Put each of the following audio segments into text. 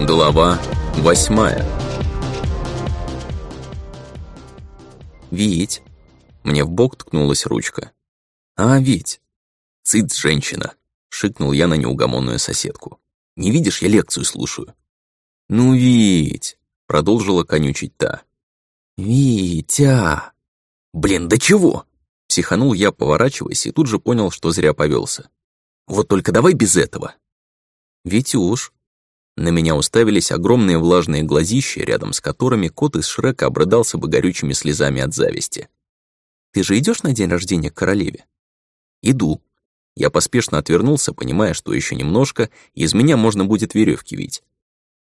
Глава восьмая «Вить!» Мне в бок ткнулась ручка. «А, Вить!» «Цыц, женщина!» — шикнул я на неугомонную соседку. «Не видишь, я лекцию слушаю». «Ну, Вить!» — продолжила конючить та. «Витя!» «Блин, да чего?» Психанул я, поворачиваясь, и тут же понял, что зря повелся. «Вот только давай без этого!» «Витюш!» На меня уставились огромные влажные глазища, рядом с которыми кот из Шрека обрыдался бы горючими слезами от зависти. «Ты же идешь на день рождения к королеве?» «Иду». Я поспешно отвернулся, понимая, что еще немножко, из меня можно будет веревки вить.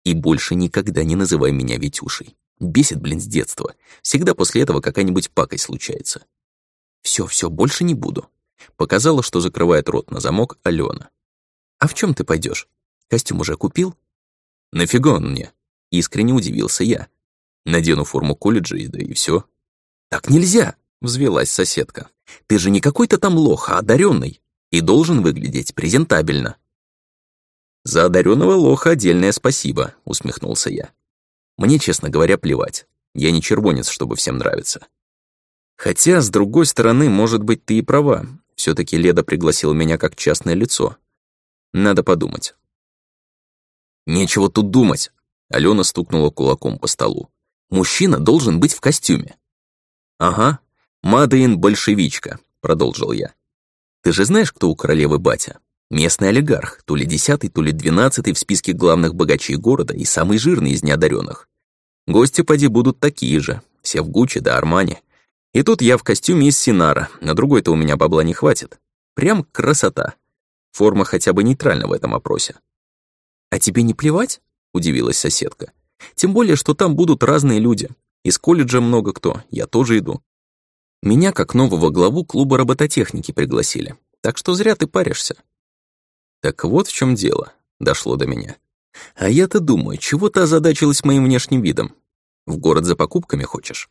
И больше никогда не называй меня Витюшей. Бесит, блин, с детства. Всегда после этого какая-нибудь пакость случается. Все, все, больше не буду. Показала, что закрывает рот на замок Алена. А в чем ты пойдешь? Костюм уже купил? «Нафига он мне?» — искренне удивился я. «Надену форму колледжа, и да и все. «Так нельзя!» — взвелась соседка. «Ты же не какой-то там лох, а одаренный, и должен выглядеть презентабельно». «За одаренного лоха отдельное спасибо», — усмехнулся я. «Мне, честно говоря, плевать. Я не червонец, чтобы всем нравиться». Хотя, с другой стороны, может быть, ты и права. все таки Леда пригласила меня как частное лицо. Надо подумать. «Нечего тут думать», — Алена стукнула кулаком по столу. «Мужчина должен быть в костюме». «Ага, Мадеин большевичка», — продолжил я. «Ты же знаешь, кто у королевы батя? Местный олигарх, то ли десятый, то ли двенадцатый в списке главных богачей города и самый жирный из неодаренных. Гости поди будут такие же, все в Гуччи да Армани. И тут я в костюме из Синара, на другой-то у меня бабла не хватит. Прям красота. Форма хотя бы нейтральна в этом опросе. «А тебе не плевать?» — удивилась соседка. «Тем более, что там будут разные люди. Из колледжа много кто, я тоже иду. Меня как нового главу клуба робототехники пригласили, так что зря ты паришься». Так вот в чем дело, дошло до меня. А я-то думаю, чего ты озадачилась моим внешним видом? В город за покупками хочешь?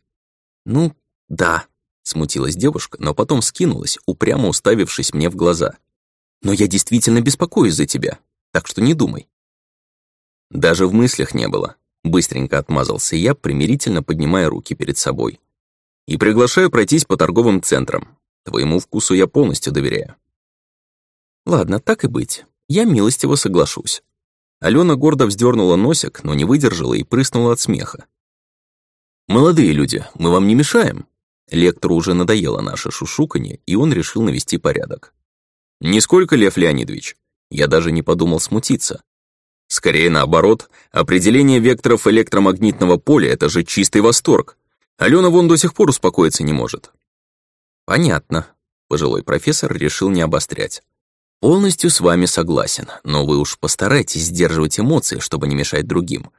Ну, да, смутилась девушка, но потом скинулась, упрямо уставившись мне в глаза. Но я действительно беспокоюсь за тебя, так что не думай. Даже в мыслях не было. Быстренько отмазался я, примирительно поднимая руки перед собой. И приглашаю пройтись по торговым центрам. Твоему вкусу я полностью доверяю. Ладно, так и быть. Я милостиво соглашусь. Алена гордо вздернула носик, но не выдержала и прыснула от смеха. «Молодые люди, мы вам не мешаем?» Лектору уже надоело наше шушуканье, и он решил навести порядок. «Нисколько, Лев Леонидович. Я даже не подумал смутиться. Скорее наоборот, определение векторов электромагнитного поля — это же чистый восторг. Алена вон до сих пор успокоиться не может. Понятно. Пожилой профессор решил не обострять. Полностью с вами согласен, но вы уж постарайтесь сдерживать эмоции, чтобы не мешать другим.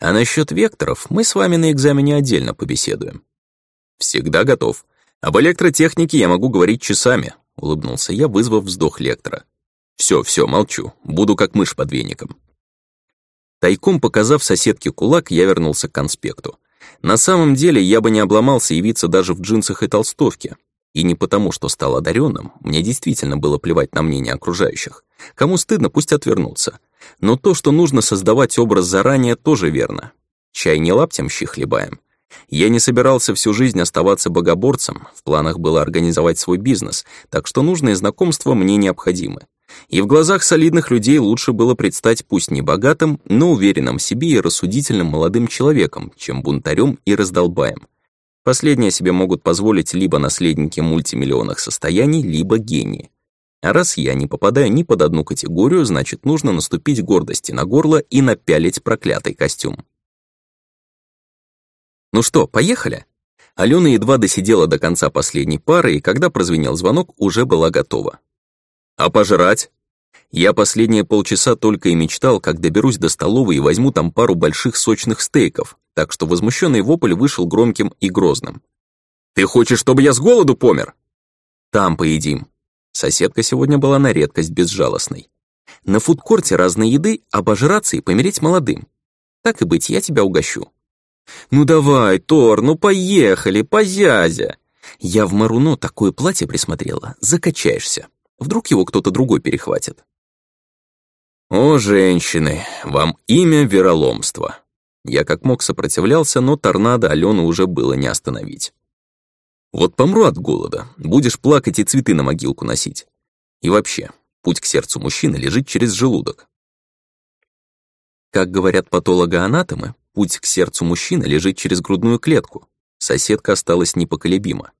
А насчет векторов мы с вами на экзамене отдельно побеседуем. Всегда готов. Об электротехнике я могу говорить часами, улыбнулся я, вызвав вздох лектора. Все, все, молчу. Буду как мышь под веником. Тайком показав соседке кулак, я вернулся к конспекту. На самом деле я бы не обломался явиться даже в джинсах и толстовке. И не потому, что стал одаренным, мне действительно было плевать на мнение окружающих. Кому стыдно, пусть отвернутся. Но то, что нужно создавать образ заранее, тоже верно. Чай не лаптем щи хлебаем. Я не собирался всю жизнь оставаться богоборцем, в планах было организовать свой бизнес, так что нужные знакомства мне необходимы. И в глазах солидных людей лучше было предстать пусть не богатым, но уверенным в себе и рассудительным молодым человеком, чем бунтарем и раздолбаем. Последнее себе могут позволить либо наследники мультимиллионных состояний, либо гении. А раз я не попадаю ни под одну категорию, значит, нужно наступить гордости на горло и напялить проклятый костюм. Ну что, поехали? Алена едва досидела до конца последней пары, и когда прозвенел звонок, уже была готова. А пожрать? Я последние полчаса только и мечтал, как доберусь до столовой и возьму там пару больших сочных стейков, так что возмущенный вопль вышел громким и грозным. «Ты хочешь, чтобы я с голоду помер?» «Там поедим». Соседка сегодня была на редкость безжалостной. «На фудкорте разной еды, обожраться и помереть молодым. Так и быть, я тебя угощу». «Ну давай, Тор, ну поехали, позязя!» Я в Маруно такое платье присмотрела, закачаешься. Вдруг его кто-то другой перехватит. «О, женщины, вам имя вероломство!» Я как мог сопротивлялся, но торнадо Алену уже было не остановить. «Вот помру от голода, будешь плакать и цветы на могилку носить. И вообще, путь к сердцу мужчины лежит через желудок. Как говорят патологоанатомы, путь к сердцу мужчины лежит через грудную клетку. Соседка осталась непоколебима.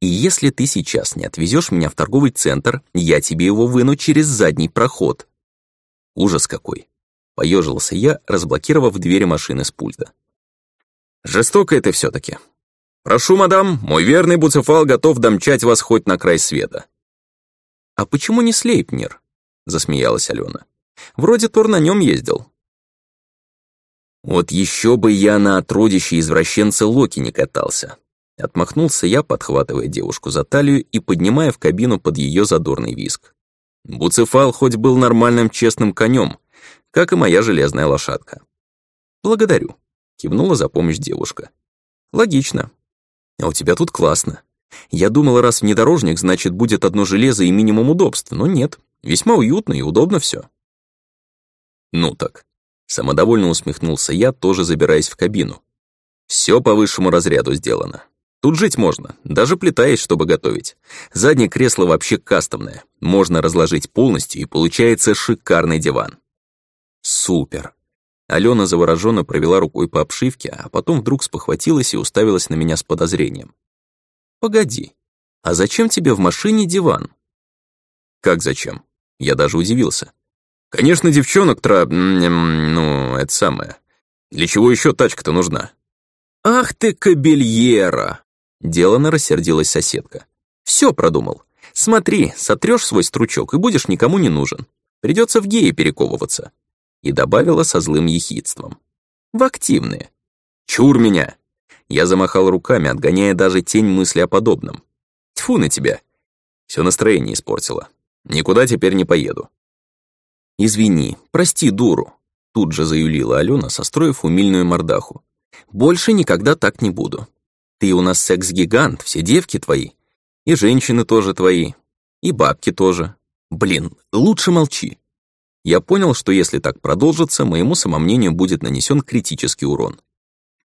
И если ты сейчас не отвезешь меня в торговый центр, я тебе его выну через задний проход. Ужас какой. Поежился я, разблокировав двери машины с пульта. Жестоко это все таки Прошу, мадам, мой верный буцефал готов домчать вас хоть на край света. А почему не Слейпнер? Засмеялась Алена. Вроде Тор на нем ездил. Вот еще бы я на отродище извращенца Локи не катался. Отмахнулся я, подхватывая девушку за талию и поднимая в кабину под ее задорный виск. Буцефал хоть был нормальным честным конем, как и моя железная лошадка. «Благодарю», — кивнула за помощь девушка. «Логично. А у тебя тут классно. Я думала, раз внедорожник, значит, будет одно железо и минимум удобств, но нет. Весьма уютно и удобно все. Ну так. Самодовольно усмехнулся я, тоже забираясь в кабину. Все по высшему разряду сделано. Тут жить можно, даже плита есть, чтобы готовить. Заднее кресло вообще кастомное. Можно разложить полностью, и получается шикарный диван. Супер. Алена завороженно провела рукой по обшивке, а потом вдруг спохватилась и уставилась на меня с подозрением. «Погоди, а зачем тебе в машине диван?» «Как зачем?» Я даже удивился. Конечно, девчонок тра... ну, это самое. Для чего еще тачка-то нужна? Ах ты, кабельера! Делано рассердилась соседка. Все продумал. Смотри, сотрешь свой стручок и будешь никому не нужен. Придется в геи перековываться. И добавила со злым ехидством. В активные. Чур меня! Я замахал руками, отгоняя даже тень мысли о подобном. Тьфу на тебя. Все настроение испортило. Никуда теперь не поеду. «Извини, прости дуру», — тут же заюлила Алена, состроив умильную мордаху. «Больше никогда так не буду. Ты у нас секс-гигант, все девки твои. И женщины тоже твои. И бабки тоже. Блин, лучше молчи». Я понял, что если так продолжится, моему самомнению будет нанесен критический урон.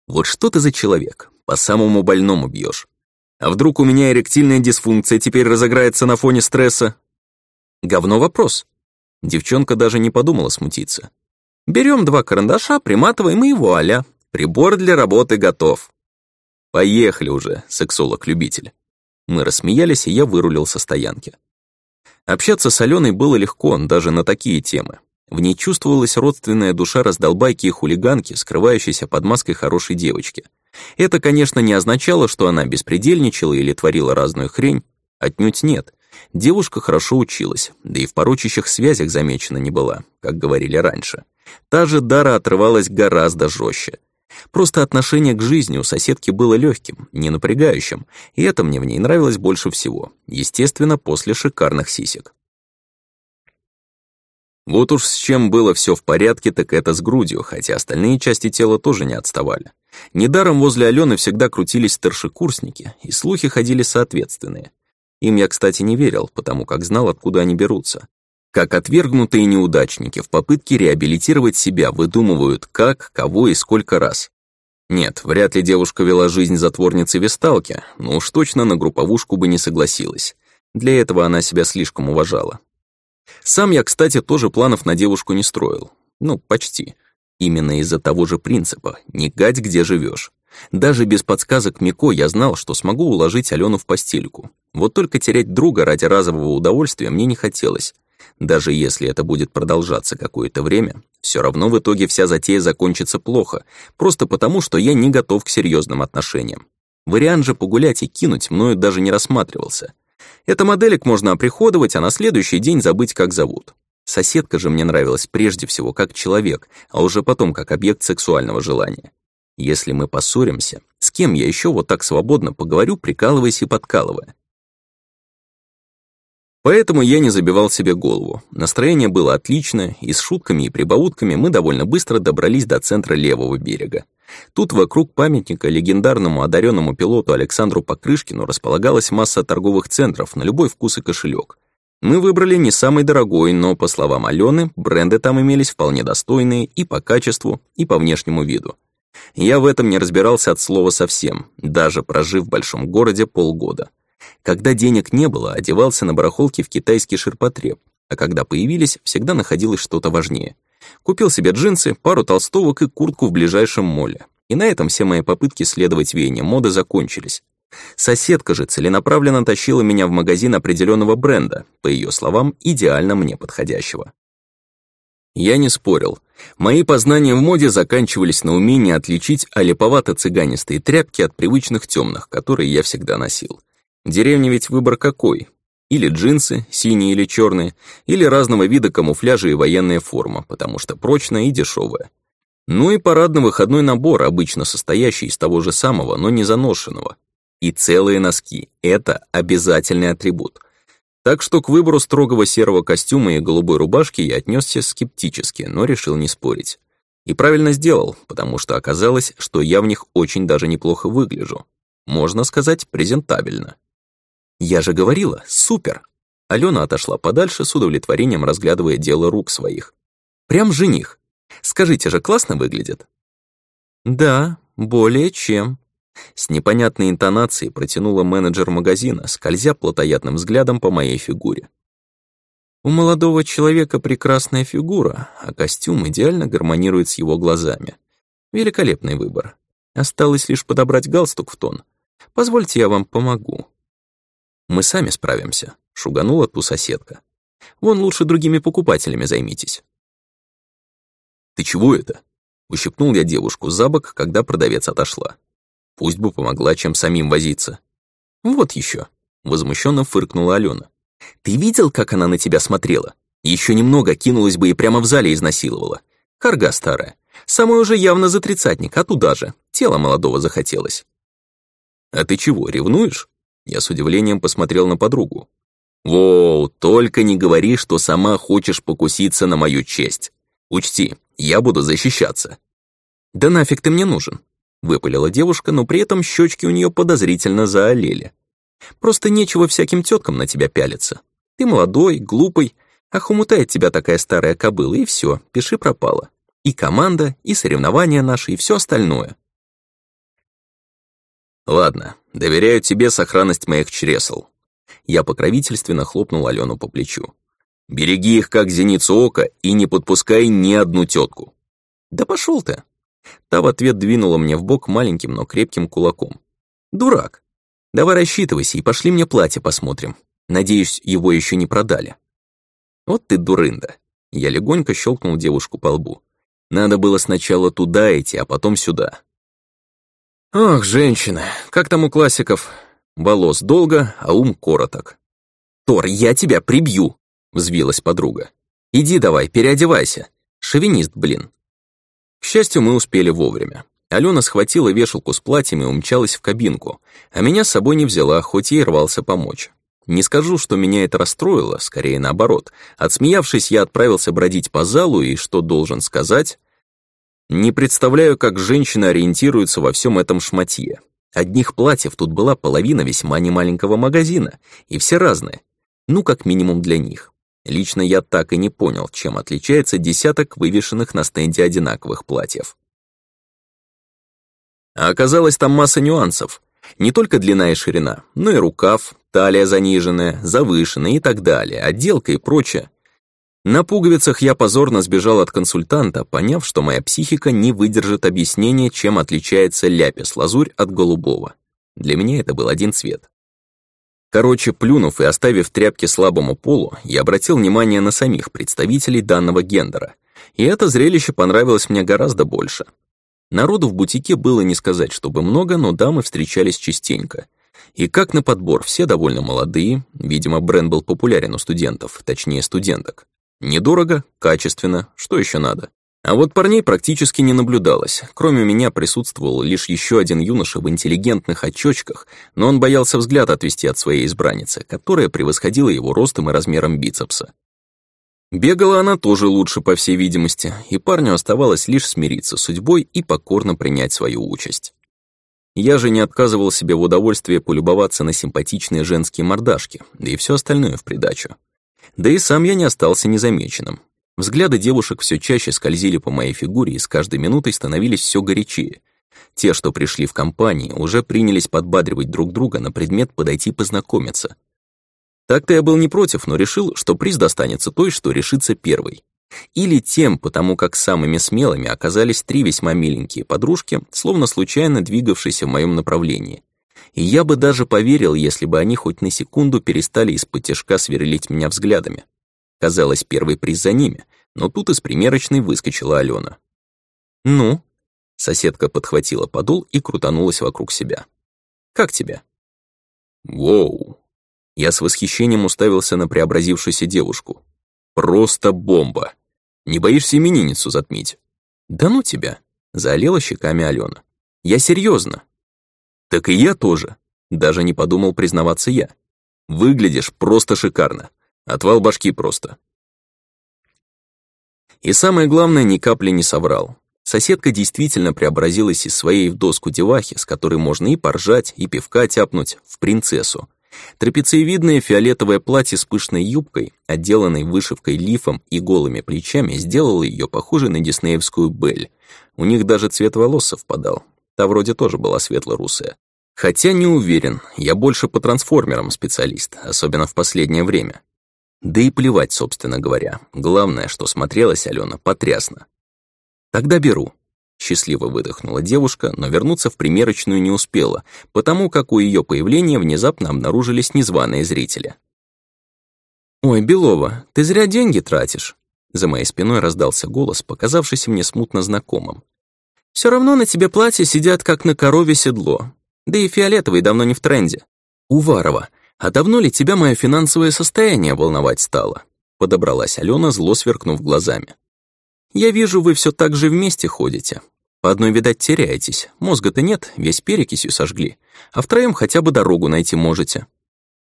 Вот что ты за человек? По самому больному бьешь. А вдруг у меня эректильная дисфункция теперь разыграется на фоне стресса? Говно вопрос. Девчонка даже не подумала смутиться. Берем два карандаша, приматываем и вуаля. Прибор для работы готов. Поехали уже, сексолог-любитель. Мы рассмеялись, и я вырулил со стоянки. Общаться с Аленой было легко, даже на такие темы. В ней чувствовалась родственная душа раздолбайки и хулиганки, скрывающейся под маской хорошей девочки. Это, конечно, не означало, что она беспредельничала или творила разную хрень. Отнюдь нет. Девушка хорошо училась, да и в порочащих связях замечена не была, как говорили раньше. Та же Дара отрывалась гораздо жестче. Просто отношение к жизни у соседки было легким, не напрягающим, и это мне в ней нравилось больше всего, естественно, после шикарных сисек. Вот уж с чем было все в порядке, так это с грудью, хотя остальные части тела тоже не отставали. Недаром возле Алены всегда крутились старшекурсники, и слухи ходили соответственные. Им я, кстати, не верил, потому как знал, откуда они берутся. Как отвергнутые неудачники в попытке реабилитировать себя выдумывают как, кого и сколько раз. Нет, вряд ли девушка вела жизнь затворницы Весталки, но уж точно на групповушку бы не согласилась. Для этого она себя слишком уважала. Сам я, кстати, тоже планов на девушку не строил. Ну, почти. Именно из-за того же принципа «не гать, где живешь. Даже без подсказок Мико я знал, что смогу уложить Алену в постельку. Вот только терять друга ради разового удовольствия мне не хотелось. Даже если это будет продолжаться какое-то время, все равно в итоге вся затея закончится плохо, просто потому, что я не готов к серьезным отношениям. Вариант же погулять и кинуть мною даже не рассматривался. Это моделек можно оприходовать, а на следующий день забыть, как зовут. Соседка же мне нравилась прежде всего как человек, а уже потом как объект сексуального желания. Если мы поссоримся, с кем я еще вот так свободно поговорю, прикалываясь и подкалывая? Поэтому я не забивал себе голову. Настроение было отличное, и с шутками и прибаутками мы довольно быстро добрались до центра левого берега. Тут вокруг памятника легендарному одаренному пилоту Александру Покрышкину располагалась масса торговых центров на любой вкус и кошелек. Мы выбрали не самый дорогой, но, по словам Алены, бренды там имелись вполне достойные и по качеству, и по внешнему виду. Я в этом не разбирался от слова совсем, даже прожив в большом городе полгода. Когда денег не было, одевался на барахолке в китайский ширпотреб, а когда появились, всегда находилось что-то важнее. Купил себе джинсы, пару толстовок и куртку в ближайшем моле. И на этом все мои попытки следовать веяниям моды закончились. Соседка же целенаправленно тащила меня в магазин определенного бренда, по ее словам, идеально мне подходящего. Я не спорил. Мои познания в моде заканчивались на умении отличить олиповато-цыганистые тряпки от привычных темных, которые я всегда носил. В деревне ведь выбор какой? Или джинсы, синие или черные, или разного вида камуфляжа и военная форма, потому что прочная и дешевая. Ну и парадно-выходной набор, обычно состоящий из того же самого, но не заношенного. И целые носки — это обязательный атрибут. Так что к выбору строгого серого костюма и голубой рубашки я отнесся скептически, но решил не спорить. И правильно сделал, потому что оказалось, что я в них очень даже неплохо выгляжу. Можно сказать, презентабельно. Я же говорила, супер. Алена отошла подальше с удовлетворением, разглядывая дело рук своих. Прям жених. Скажите же, классно выглядит? Да, более чем. С непонятной интонацией протянула менеджер магазина, скользя плотоядным взглядом по моей фигуре. У молодого человека прекрасная фигура, а костюм идеально гармонирует с его глазами. Великолепный выбор. Осталось лишь подобрать галстук в тон. Позвольте, я вам помогу. «Мы сами справимся», — шуганула ту соседка. «Вон лучше другими покупателями займитесь». «Ты чего это?» — ущипнул я девушку за бок, когда продавец отошла. Пусть бы помогла, чем самим возиться. «Вот еще», — возмущенно фыркнула Алена. «Ты видел, как она на тебя смотрела? Еще немного кинулась бы и прямо в зале изнасиловала. Карга старая. Самый уже явно за тридцатник, а туда же. Тело молодого захотелось». «А ты чего, ревнуешь?» Я с удивлением посмотрел на подругу. «Воу, только не говори, что сама хочешь покуситься на мою честь. Учти, я буду защищаться». «Да нафиг ты мне нужен?» — выпалила девушка, но при этом щечки у нее подозрительно заолели. «Просто нечего всяким теткам на тебя пялиться. Ты молодой, глупый, а хомутает тебя такая старая кобыла, и все, пиши пропало. И команда, и соревнования наши, и все остальное». «Ладно, доверяю тебе сохранность моих чресел». Я покровительственно хлопнул Алену по плечу. «Береги их, как зеницу ока, и не подпускай ни одну тетку». «Да пошел ты!» Та в ответ двинула мне в бок маленьким, но крепким кулаком. «Дурак! Давай рассчитывайся и пошли мне платье посмотрим. Надеюсь, его еще не продали». «Вот ты дурында!» Я легонько щелкнул девушку по лбу. «Надо было сначала туда идти, а потом сюда. Ох, женщина, как там у классиков? Волос долго, а ум короток. «Тор, я тебя прибью!» — взвилась подруга. «Иди давай, переодевайся. Шовинист, блин». К счастью, мы успели вовремя. Алена схватила вешалку с платьями и умчалась в кабинку, а меня с собой не взяла, хоть и рвался помочь. Не скажу, что меня это расстроило, скорее наоборот. Отсмеявшись, я отправился бродить по залу, и что должен сказать, не представляю, как женщины ориентируются во всем этом шматье. Одних платьев тут была половина весьма немаленького магазина, и все разные. Ну, как минимум для них. Лично я так и не понял, чем отличается десяток вывешенных на стенде одинаковых платьев. А оказалось, там масса нюансов. Не только длина и ширина, но и рукав, талия заниженная, завышенная и так далее, отделка и прочее. На пуговицах я позорно сбежал от консультанта, поняв, что моя психика не выдержит объяснения, чем отличается ляпис-лазурь от голубого. Для меня это был один цвет. Короче, плюнув и оставив тряпки слабому полу, я обратил внимание на самих представителей данного гендера, и это зрелище понравилось мне гораздо больше. Народу в бутике было не сказать, чтобы много, но дамы встречались частенько. И как на подбор, все довольно молодые, видимо, бренд был популярен у студентов, точнее студенток. Недорого, качественно, что еще надо? А вот парней практически не наблюдалось. Кроме меня присутствовал лишь еще один юноша в интеллигентных очочках, но он боялся взгляд отвести от своей избранницы, которая превосходила его ростом и размером бицепса. Бегала она тоже лучше, по всей видимости, и парню оставалось лишь смириться с судьбой и покорно принять свою участь. Я же не отказывал себе в удовольствии полюбоваться на симпатичные женские мордашки, да и все остальное в придачу. Да и сам я не остался незамеченным. Взгляды девушек все чаще скользили по моей фигуре и с каждой минутой становились все горячее. Те, что пришли в компании, уже принялись подбадривать друг друга на предмет подойти познакомиться. Так-то я был не против, но решил, что приз достанется той, что решится первой. Или тем, потому как самыми смелыми оказались три весьма миленькие подружки, словно случайно двигавшиеся в моем направлении. И я бы даже поверил, если бы они хоть на секунду перестали из-под тяжка сверлить меня взглядами. Казалось, первый приз за ними, но тут из примерочной выскочила Алена. «Ну?» Соседка подхватила подол и крутанулась вокруг себя. «Как тебе?» «Воу!» Я с восхищением уставился на преобразившуюся девушку. «Просто бомба! Не боишься именинницу затмить?» «Да ну тебя!» — заолела щеками Алена. «Я серьезно. «Так и я тоже!» — даже не подумал признаваться я. «Выглядишь просто шикарно. Отвал башки просто». И самое главное, ни капли не соврал. Соседка действительно преобразилась из своей в доску девахи, с которой можно и поржать, и пивка тяпнуть, в принцессу. Трапециевидное фиолетовое платье с пышной юбкой, отделанной вышивкой лифом и голыми плечами, сделало ее похожей на диснеевскую Бель. У них даже цвет волос совпадал. Та вроде тоже была светло-русая. Хотя не уверен, я больше по трансформерам специалист, особенно в последнее время. Да и плевать, собственно говоря. Главное, что смотрелась Алена потрясно. «Тогда беру». Счастливо выдохнула девушка, но вернуться в примерочную не успела, потому как у ее появления внезапно обнаружились незваные зрители. «Ой, Белова, ты зря деньги тратишь», за моей спиной раздался голос, показавшийся мне смутно знакомым. Все равно на тебе платье сидят, как на корове седло. Да и фиолетовый давно не в тренде. Уварова, а давно ли тебя мое финансовое состояние волновать стало?» Подобралась Алена, зло сверкнув глазами. Я вижу, вы все так же вместе ходите. По одной, видать, теряетесь. Мозга-то нет, весь перекисью сожгли. А втроем хотя бы дорогу найти можете».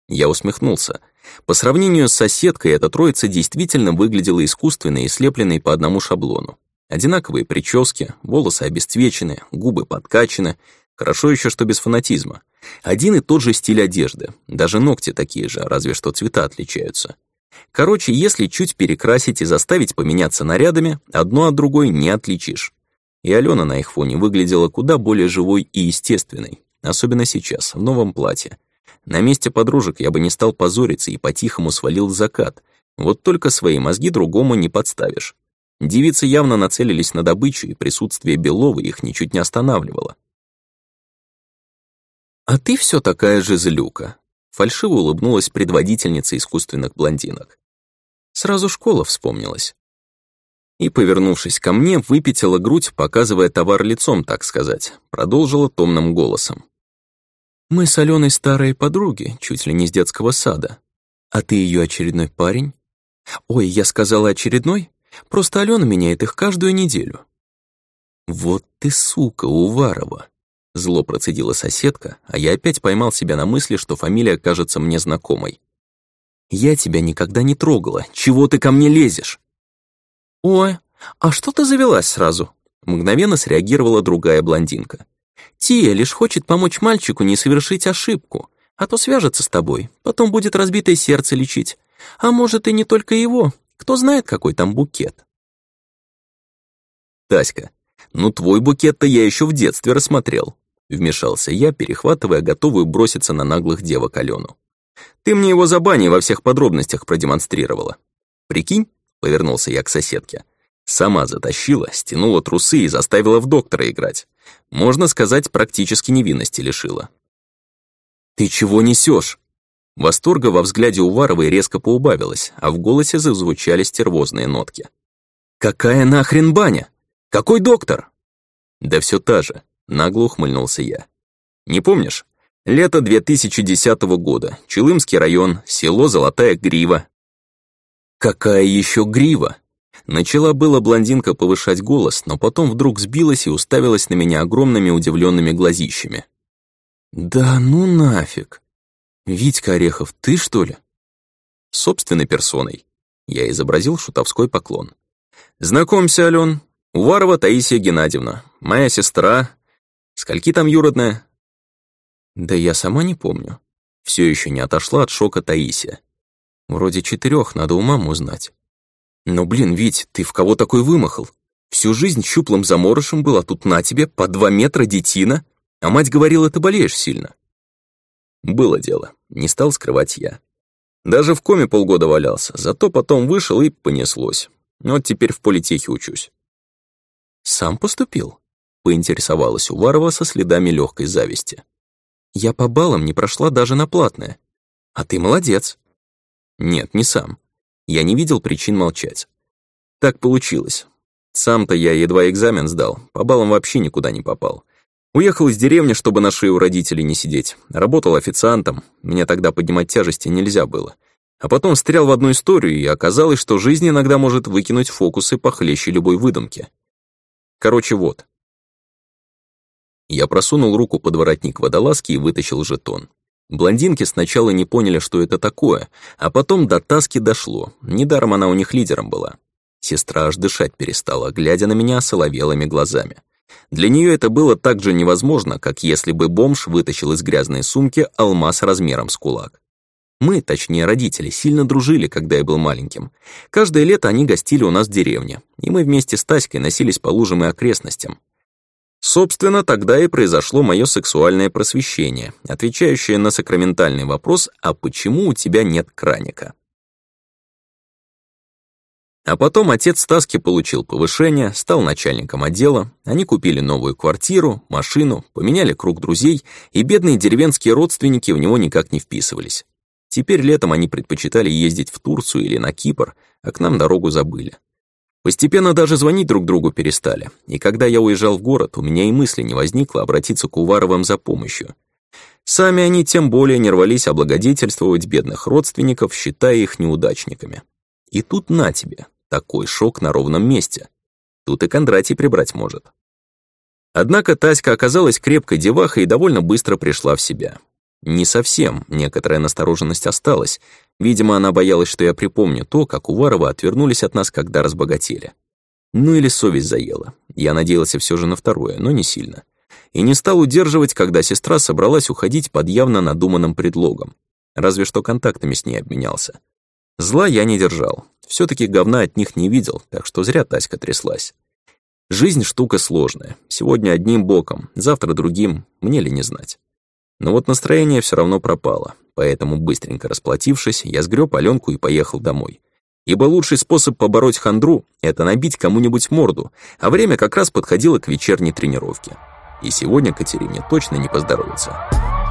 Я усмехнулся. По сравнению с соседкой, эта троица действительно выглядела искусственной и слепленной по одному шаблону. Одинаковые прически, волосы обесцвечены, губы подкачаны. Хорошо еще, что без фанатизма. Один и тот же стиль одежды. Даже ногти такие же, разве что цвета отличаются. Короче, если чуть перекрасить и заставить поменяться нарядами, одно от другой не отличишь. И Алена на их фоне выглядела куда более живой и естественной, особенно сейчас, в новом платье. На месте подружек я бы не стал позориться и по-тихому свалил закат. Вот только свои мозги другому не подставишь. Девицы явно нацелились на добычу, и присутствие Беловой их ничуть не останавливало. «А ты все такая же злюка», Фальшиво улыбнулась предводительница искусственных блондинок. Сразу школа вспомнилась. И, повернувшись ко мне, выпятила грудь, показывая товар лицом, так сказать, продолжила томным голосом. «Мы с Аленой старые подруги, чуть ли не с детского сада. А ты ее очередной парень? Ой, я сказала очередной? Просто Алена меняет их каждую неделю». «Вот ты сука, Уварова!» Зло процедила соседка, а я опять поймал себя на мысли, что фамилия кажется мне знакомой. «Я тебя никогда не трогала. Чего ты ко мне лезешь?» «Ой, а что ты завелась сразу?» Мгновенно среагировала другая блондинка. «Тия лишь хочет помочь мальчику не совершить ошибку, а то свяжется с тобой, потом будет разбитое сердце лечить. А может, и не только его, кто знает, какой там букет». «Таська, ну твой букет-то я еще в детстве рассмотрел», Вмешался я, перехватывая готовую броситься на наглых девок Алену. «Ты мне его за баней во всех подробностях продемонстрировала. Прикинь?» — повернулся я к соседке. Сама затащила, стянула трусы и заставила в доктора играть. Можно сказать, практически невинности лишила. «Ты чего несешь? Восторга во взгляде Уваровой резко поубавилось, а в голосе зазвучали стервозные нотки. «Какая нахрен баня? Какой доктор?» «Да все та же. Нагло ухмыльнулся я. «Не помнишь? Лето 2010 года. Чулымский район, село Золотая Грива». «Какая еще грива?» Начала было блондинка повышать голос, но потом вдруг сбилась и уставилась на меня огромными удивленными глазищами. «Да ну нафиг! Витька Орехов, ты что ли?» Собственной персоной. Я изобразил шутовской поклон. «Знакомься, Ален, Уварова Таисия Геннадьевна, моя сестра, Скольки там юродная?» «Да я сама не помню». Все еще не отошла от шока Таисия. Вроде четырех, надо у мамы узнать. Но, блин, Вить, ты в кого такой вымахал? Всю жизнь щуплым заморышем был, а тут на тебе, по два метра детина. А мать говорила, ты болеешь сильно. Было дело, не стал скрывать я. Даже в коме полгода валялся, зато потом вышел и понеслось. Вот теперь в политехе учусь. Сам поступил? Поинтересовалась Уварова со следами легкой зависти. Я по баллам не прошла даже на платное. А ты молодец. Нет, не сам. Я не видел причин молчать. Так получилось. Сам-то я едва экзамен сдал, по баллам вообще никуда не попал. Уехал из деревни, чтобы на шее у родителей не сидеть. Работал официантом, мне тогда поднимать тяжести нельзя было. А потом встрял в одну историю, и оказалось, что жизнь иногда может выкинуть фокусы похлеще любой выдумки. Короче, вот. Я просунул руку под воротник водолазки и вытащил жетон. Блондинки сначала не поняли, что это такое, а потом до Таски дошло. Недаром она у них лидером была. Сестра аж дышать перестала, глядя на меня соловелыми глазами. Для нее это было так же невозможно, как если бы бомж вытащил из грязной сумки алмаз размером с кулак. Мы, точнее родители, сильно дружили, когда я был маленьким. Каждое лето они гостили у нас в деревне, и мы вместе с Таськой носились по лужам и окрестностям. Собственно, тогда и произошло мое сексуальное просвещение, отвечающее на сакраментальный вопрос «А почему у тебя нет краника?». А потом отец Таски получил повышение, стал начальником отдела, они купили новую квартиру, машину, поменяли круг друзей, и бедные деревенские родственники в него никак не вписывались. Теперь летом они предпочитали ездить в Турцию или на Кипр, а к нам дорогу забыли. Постепенно даже звонить друг другу перестали, и когда я уезжал в город, у меня и мысли не возникло обратиться к Уваровым за помощью. Сами они тем более не рвались облагодетельствовать бедных родственников, считая их неудачниками. И тут на тебе, такой шок на ровном месте. Тут и Кондратий прибрать может. Однако Таська оказалась крепкой девахой и довольно быстро пришла в себя. Не совсем, некоторая настороженность осталась. Видимо, она боялась, что я припомню то, как Уварова отвернулись от нас, когда разбогатели. Ну или совесть заела. Я надеялся все же на второе, но не сильно. И не стал удерживать, когда сестра собралась уходить под явно надуманным предлогом. Разве что контактами с ней обменялся. Зла я не держал. все таки говна от них не видел, так что зря Таська тряслась. Жизнь штука сложная. Сегодня одним боком, завтра другим, мне ли не знать. Но вот настроение все равно пропало, поэтому, быстренько расплатившись, я сгреб Аленку и поехал домой. Ибо лучший способ побороть хандру — это набить кому-нибудь морду, а время как раз подходило к вечерней тренировке. И сегодня Катерине точно не поздоровится.